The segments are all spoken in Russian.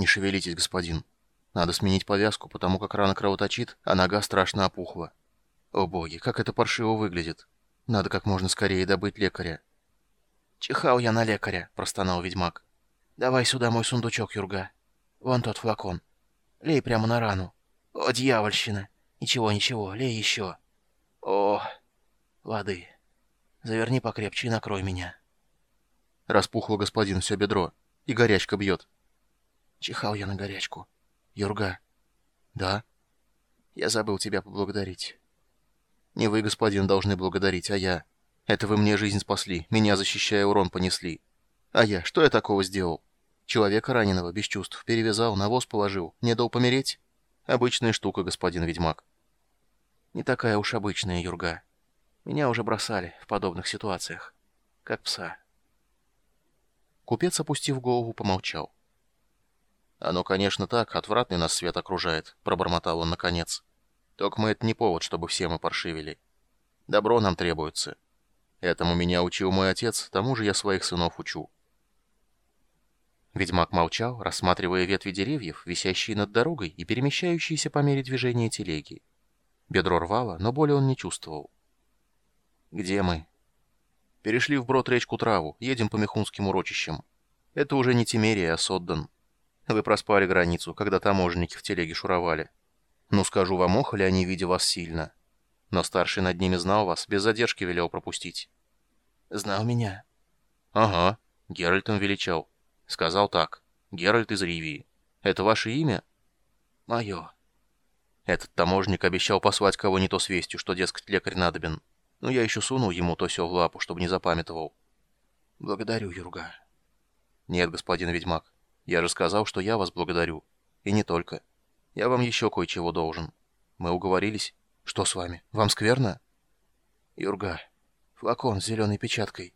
«Не шевелитесь, господин. Надо сменить повязку, потому как рана кровоточит, а нога страшно опухла. О боги, как это паршиво выглядит. Надо как можно скорее добыть лекаря». «Чихал я на лекаря», — простонал ведьмак. «Давай сюда мой сундучок, Юрга. Вон тот флакон. Лей прямо на рану. О, дьявольщина! Ничего, ничего, лей еще. О, воды. Заверни покрепче и накрой меня». Распухло господин все бедро, и горячка бьет. Чихал я на горячку. Юрга. Да? Я забыл тебя поблагодарить. Не вы, господин, должны благодарить, а я. Это вы мне жизнь спасли, меня защищая урон понесли. А я, что я такого сделал? Человека раненого, без чувств, перевязал, на воз положил, не дал помереть? Обычная штука, господин ведьмак. Не такая уж обычная, Юрга. Меня уже бросали в подобных ситуациях. Как пса. Купец, опустив голову, помолчал. «Оно, конечно, так, отвратный нас свет окружает», — пробормотал он наконец. «Только мы это не повод, чтобы все мы паршивили. Добро нам требуется. Этому меня учил мой отец, тому же я своих сынов учу. Ведьмак молчал, рассматривая ветви деревьев, висящие над дорогой и перемещающиеся по мере движения телеги. Бедро рвало, но боли он не чувствовал. «Где мы?» «Перешли вброд речку Траву, едем по Мехунским урочищам. Это уже не Тимерия, а Соддан. Вы проспали границу, когда таможенники в телеге шуровали. Ну, скажу вам, охали они, видя вас сильно. Но старший над ними знал вас, без задержки велел пропустить. Знал меня? Ага, Геральтом величал. Сказал так. Геральт из Ривии. Это ваше имя? Мое. Этот таможник обещал послать кого не то с вестью, что, дескать, лекарь надобен. Но я еще сунул ему то все в лапу, чтобы не запамятовал. Благодарю, Юрга. Нет, господин ведьмак. Я же сказал, что я вас благодарю. И не только. Я вам еще кое-чего должен. Мы уговорились? Что с вами? Вам скверно? Юрга, флакон с зеленой печаткой.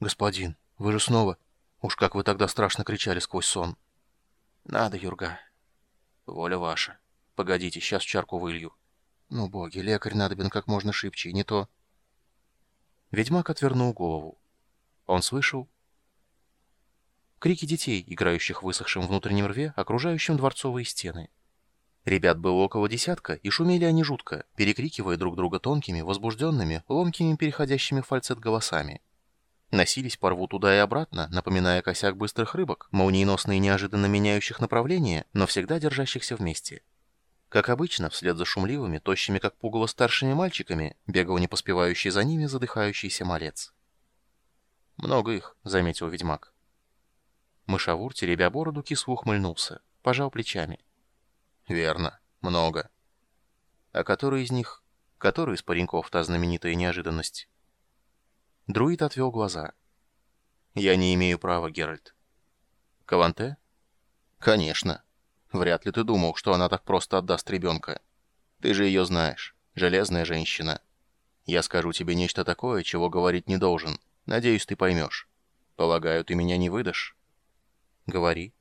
Господин, вы же снова... Уж как вы тогда страшно кричали сквозь сон. Надо, Юрга. Воля ваша. Погодите, сейчас чарку вылью. Ну, боги, лекарь надобен как можно шибче, не то... Ведьмак отвернул голову. Он слышал крики детей, играющих в высохшем внутреннем рве, окружающем дворцовые стены. Ребят было около десятка, и шумели они жутко, перекрикивая друг друга тонкими, возбужденными, ломкими, переходящими в фальцет голосами. Носились по рву туда и обратно, напоминая косяк быстрых рыбок, молниеносно и неожиданно меняющих направление, но всегда держащихся вместе. Как обычно, вслед за шумливыми, тощими как пугало старшими мальчиками, бегал не поспевающий за ними задыхающийся малец. «Много их», — заметил ведьмак. Мышавур, теребя бороду, кисло ухмыльнулся, пожал плечами. Верно, много. А который из них... Который из пареньков та знаменитая неожиданность? Друид отвел глаза. Я не имею права, Геральт. Каванте? Конечно. Вряд ли ты думал, что она так просто отдаст ребенка. Ты же ее знаешь. Железная женщина. Я скажу тебе нечто такое, чего говорить не должен. Надеюсь, ты поймешь. Полагаю, ты меня не выдашь? Говори.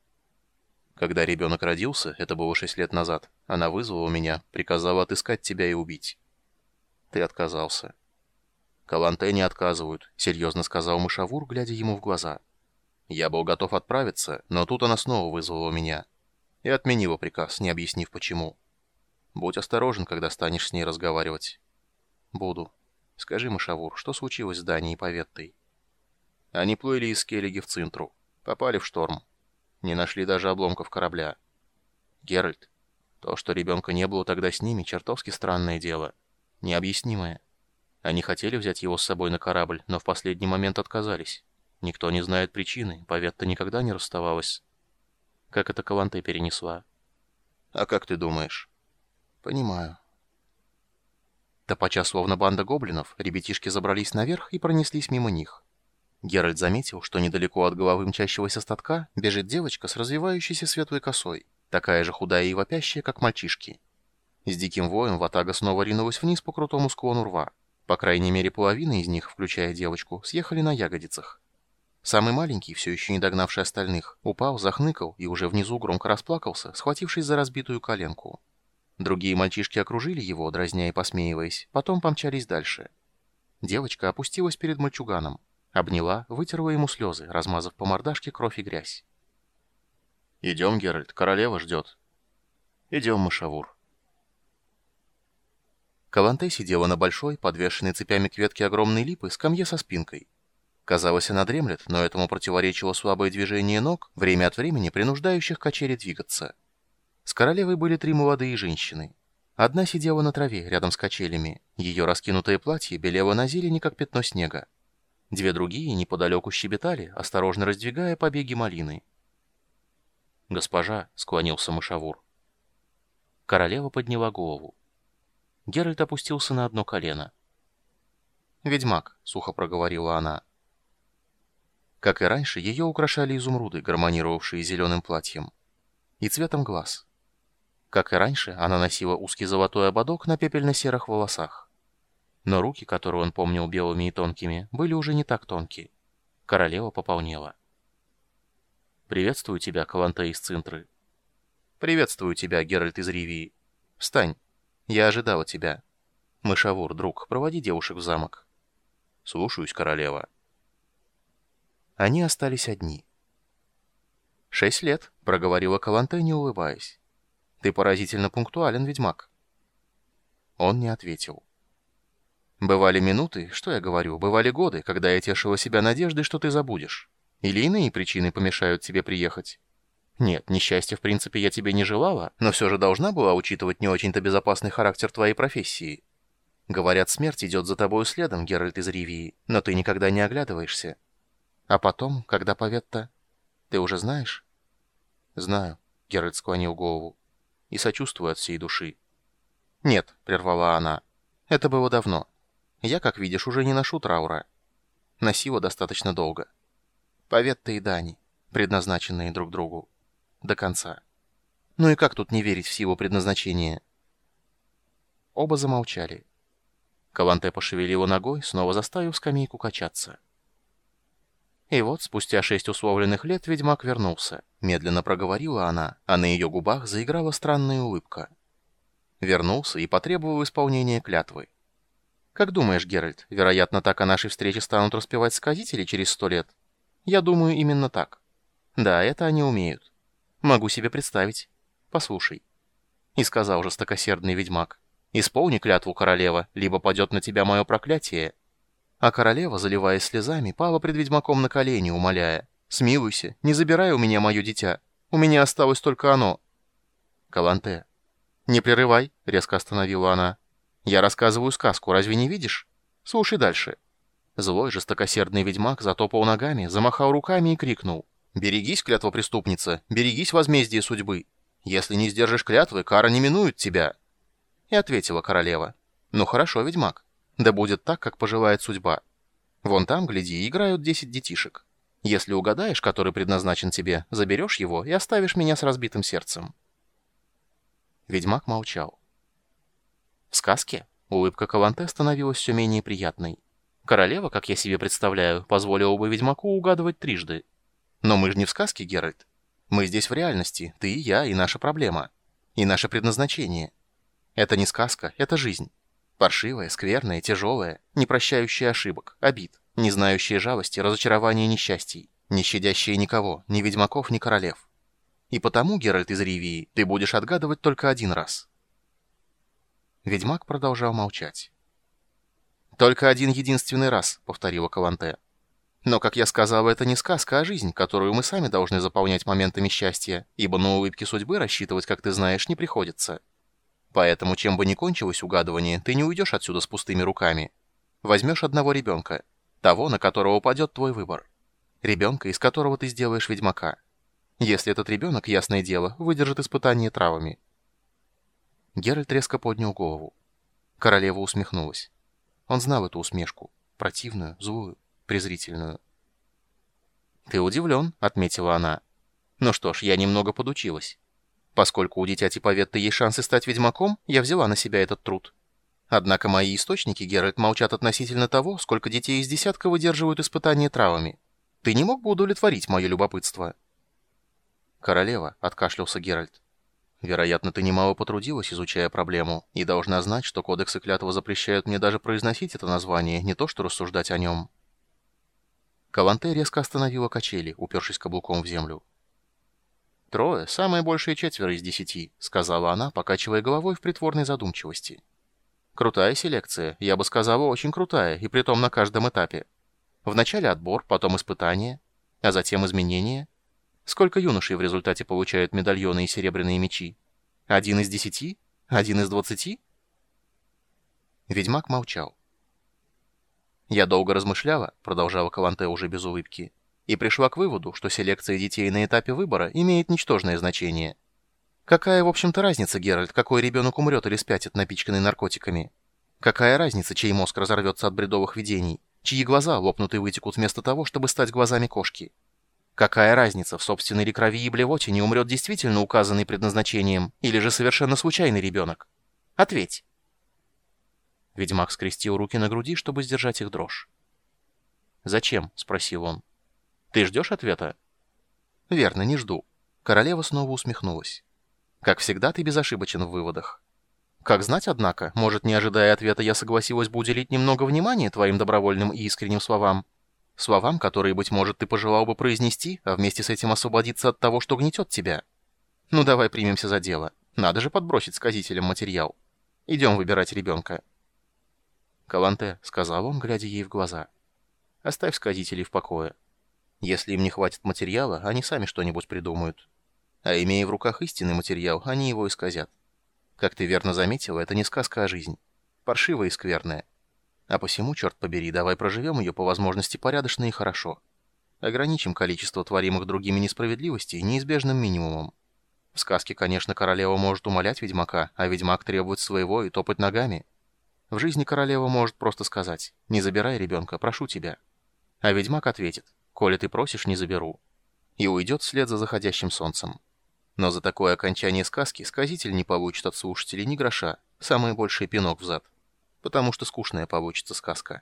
Когда ребенок родился, это было шесть лет назад, она вызвала меня, приказала отыскать тебя и убить. Ты отказался. Каланте не отказывают, серьезно сказал Мышавур, глядя ему в глаза. Я был готов отправиться, но тут она снова вызвала меня. И отменила приказ, не объяснив почему. Будь осторожен, когда станешь с ней разговаривать. Буду. Скажи, Мышавур, что случилось с Данией Поветтой? Они плыли из Келлиги в Цинтру. Попали в шторм. Не нашли даже обломков корабля. Геральт, то, что ребенка не было тогда с ними, чертовски странное дело. Необъяснимое. Они хотели взять его с собой на корабль, но в последний момент отказались. Никто не знает причины, Поветта никогда не расставалась. Как это Каланте перенесла? А как ты думаешь? Понимаю. Топача словно банда гоблинов, ребятишки забрались наверх и пронеслись мимо них. Геральт заметил, что недалеко от головы мчащегося статка бежит девочка с развивающейся светлой косой, такая же худая и вопящая, как мальчишки. С диким воем Ватага снова ринулась вниз по крутому склону рва. По крайней мере, половина из них, включая девочку, съехали на ягодицах. Самый маленький, все еще не догнавший остальных, упал, захныкал и уже внизу громко расплакался, схватившись за разбитую коленку. Другие мальчишки окружили его, дразня и посмеиваясь, потом помчались дальше. Девочка опустилась перед мальчуганом. Обняла, вытерла ему слезы, размазав по мордашке кровь и грязь. «Идем, Геральт, королева ждет». «Идем, Мышавур». Каланте сидела на большой, подвешенной цепями к ветке огромной липы, скамье со спинкой. Казалось, она дремлет, но этому противоречило слабое движение ног, время от времени принуждающих качели двигаться. С королевой были три молодые женщины. Одна сидела на траве, рядом с качелями. Ее раскинутое платье белело на зелени, как пятно снега. Две другие неподалеку щебетали, осторожно раздвигая побеги малины. «Госпожа», — склонился мышавур. Королева подняла голову. Геральт опустился на одно колено. «Ведьмак», — сухо проговорила она. Как и раньше, ее украшали изумруды, гармонировавшие зеленым платьем. И цветом глаз. Как и раньше, она носила узкий золотой ободок на пепельно-серых волосах. Но руки, которые он помнил белыми и тонкими, были уже не так тонкие. Королева пополнела. «Приветствую тебя, Каланте из Цинтры». «Приветствую тебя, Геральт из Ривии. Встань. Я ожидала тебя. Мышавур, друг, проводи девушек в замок». «Слушаюсь, королева». Они остались одни. «Шесть лет», — проговорила Каланте, не улыбаясь. «Ты поразительно пунктуален, ведьмак». Он не ответил. «Бывали минуты, что я говорю, бывали годы, когда я тешила себя надеждой, что ты забудешь. Или иные причины помешают тебе приехать. Нет, несчастья в принципе я тебе не желала, но все же должна была учитывать не очень-то безопасный характер твоей профессии. Говорят, смерть идет за тобой следом, Геральт из Ривии, но ты никогда не оглядываешься. А потом, когда Паветта... Ты уже знаешь? Знаю, Геральт склонил голову. И сочувствую от всей души. Нет, прервала она. Это было давно. Я, как видишь, уже не ношу траура. Носила достаточно долго. Паветта и Дани, предназначенные друг другу. До конца. Ну и как тут не верить в силу предназначения? Оба замолчали. Каланте пошевелила ногой, снова заставив скамейку качаться. И вот, спустя шесть условленных лет, ведьмак вернулся. Медленно проговорила она, а на ее губах заиграла странная улыбка. Вернулся и потребовал исполнения клятвы. «Как думаешь, Геральт, вероятно, так о нашей встрече станут распевать сказители через сто лет?» «Я думаю, именно так. Да, это они умеют. Могу себе представить. Послушай». И сказал жестокосердный ведьмак, «Исполни клятву, королева, либо падет на тебя мое проклятие, а королева, заливаясь слезами, пала пред ведьмаком на колени, умоляя. «Смилуйся, не забирай у меня мое дитя. У меня осталось только оно». «Каланте». «Не прерывай», — резко остановила она. «Я рассказываю сказку, разве не видишь? Слушай дальше». Злой, жестокосердный ведьмак затопал ногами, замахал руками и крикнул. «Берегись, клятва преступница, берегись возмездия судьбы. Если не сдержишь клятвы, кара не минует тебя». И ответила королева. «Ну хорошо, ведьмак, да будет так, как пожелает судьба. Вон там, гляди, играют десять детишек. Если угадаешь, который предназначен тебе, заберешь его и оставишь меня с разбитым сердцем». Ведьмак молчал. В сказке улыбка Каланте становилась все менее приятной. Королева, как я себе представляю, позволила бы ведьмаку угадывать трижды. Но мы же не в сказке, Геральт. Мы здесь в реальности, ты и я, и наша проблема. И наше предназначение. Это не сказка, это жизнь. Паршивая, скверная, тяжелая, не прощающая ошибок, обид, не знающая жалости, разочарования и несчастий, не щадящая никого, ни ведьмаков, ни королев. И потому, Геральт из Ривии, ты будешь отгадывать только один раз. Ведьмак продолжал молчать. «Только один единственный раз», — повторила Каланте. «Но, как я сказал, это не сказка, а жизнь, которую мы сами должны заполнять моментами счастья, ибо на улыбки судьбы рассчитывать, как ты знаешь, не приходится». Поэтому, чем бы ни кончилось угадывание, ты не уйдешь отсюда с пустыми руками. Возьмешь одного ребенка, того, на которого упадет твой выбор. Ребенка, из которого ты сделаешь ведьмака. Если этот ребенок, ясное дело, выдержит испытание травами. Геральт резко поднял голову. Королева усмехнулась. Он знал эту усмешку. Противную, злую, презрительную. «Ты удивлен», — отметила она. «Ну что ж, я немного подучилась. Поскольку у дитяти Паветты есть шансы стать ведьмаком, я взяла на себя этот труд. Однако мои источники, Геральт, молчат относительно того, сколько детей из десятка выдерживают испытания травами. Ты не мог бы удовлетворить мое любопытство?» «Королева», — откашлялся Геральт. «Вероятно, ты немало потрудилась, изучая проблему, и должна знать, что кодексы клятва запрещают мне даже произносить это название, не то что рассуждать о нем». Каланте резко остановила качели, упершись каблуком в землю. «Трое — самое большее четверо из десяти», — сказала она, покачивая головой в притворной задумчивости. «Крутая селекция, я бы сказала, очень крутая, и притом на каждом этапе. Вначале отбор, потом испытание, а затем изменения. Сколько юношей в результате получают медальоны и серебряные мечи? Один из десяти? Один из двадцати?» Ведьмак молчал. «Я долго размышляла», — продолжала Каланте уже без улыбки, «и пришла к выводу, что селекция детей на этапе выбора имеет ничтожное значение. Какая, в общем-то, разница, Геральт, какой ребенок умрет или спятит, напичканный наркотиками? Какая разница, чей мозг разорвется от бредовых видений, чьи глаза лопнут и вытекут вместо того, чтобы стать глазами кошки? Какая разница, в собственной ли крови и блевоте не умрет действительно указанный предназначением, или же совершенно случайный ребенок? Ответь!» Ведьмак скрестил руки на груди, чтобы сдержать их дрожь. «Зачем?» — спросил он. «Ты ждешь ответа?» «Верно, не жду». Королева снова усмехнулась. «Как всегда, ты безошибочен в выводах. Как знать, однако, может, не ожидая ответа, я согласилась бы уделить немного внимания твоим добровольным и искренним словам. Словам, которые, быть может, ты пожелал бы произнести, а вместе с этим освободиться от того, что гнетет тебя. Ну, давай примемся за дело. Надо же подбросить сказителям материал. Идем выбирать ребенка». «Каланте», — сказал он, глядя ей в глаза, — «оставь сказителей в покое. Если им не хватит материала, они сами что-нибудь придумают. А имея в руках истинный материал, они его исказят. Как ты верно заметила, это не сказка, а жизнь. Паршивая и скверная. А посему, черт побери, давай проживем ее по возможности порядочно и хорошо. Ограничим количество творимых другими несправедливостей неизбежным минимумом. В сказке, конечно, королева может умолять ведьмака, а ведьмак требует своего и топать ногами. В жизни королева может просто сказать «Не забирай ребенка, прошу тебя». А ведьмак ответит «Коли ты просишь, не заберу». И уйдет вслед за заходящим солнцем. Но за такое окончание сказки сказитель не получит от слушателей ни гроша, самый больший пинок в зад. Потому что скучная получится сказка.